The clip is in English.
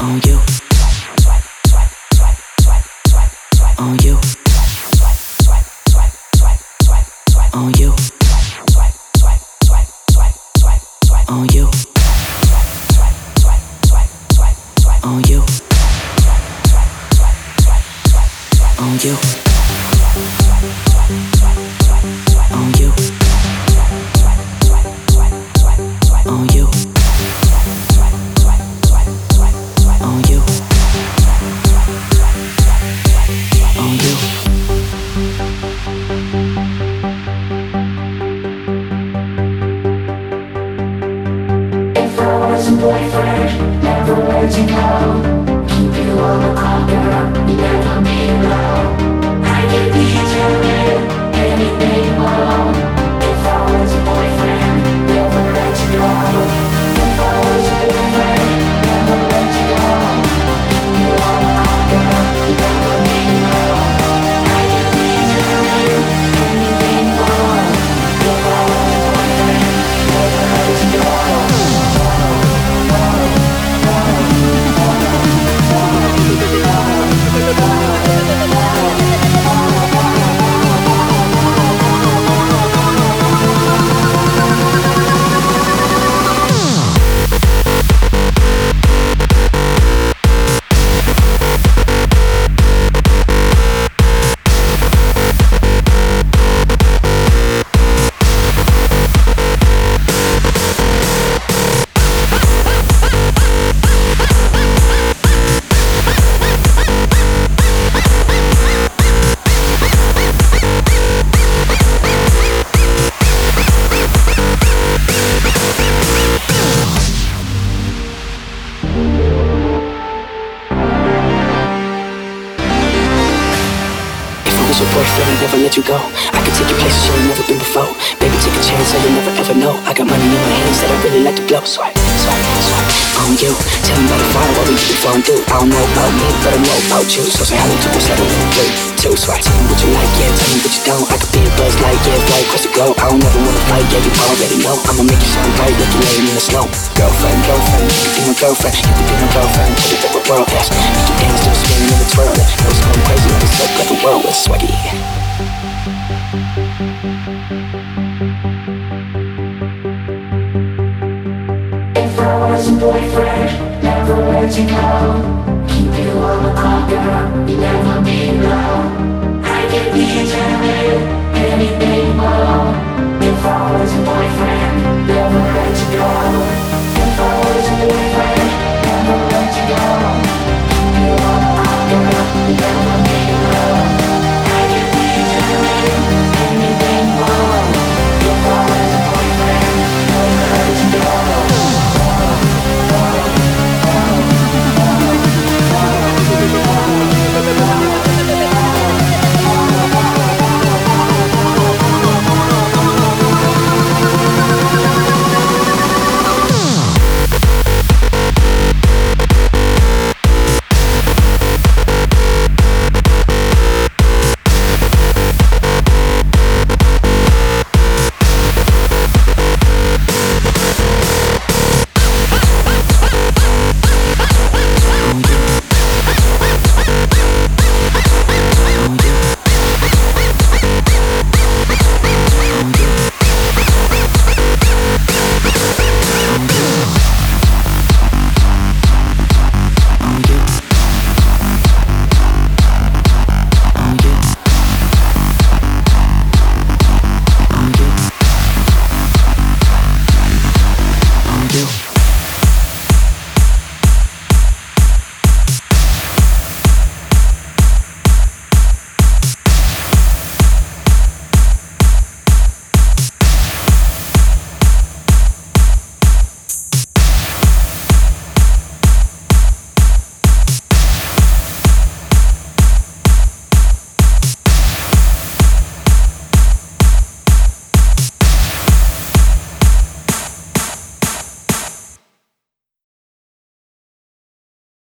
on you. On you. On you. On you. On you. On you. Boyfriend, never let you go. Keep you on the corner, never be alone. I could be determined, Wow. Was your boyfriend, I'd never let you go. I could take you places you ain't never been before. Baby, take a chance, so you'll never ever know. I got money in my hands that I really like to blow. Swipe, swipe, swipe on you. Tell me about the fire, what we to fall through. I don't know about me, but I know about you. So say hello to us, me three, two, swipe. Tell me what you like, yeah, tell me what you don't. I could be a buzz like, yeah, fly across the globe. I don't ever wanna fight, yeah, you already know. I'ma make you shine bright, like you're laying in the snow. Girlfriend, girlfriend, you could be my girlfriend. You could be my girlfriend, tell me that Was a boyfriend, never let you go. Keep you on the corner, you never be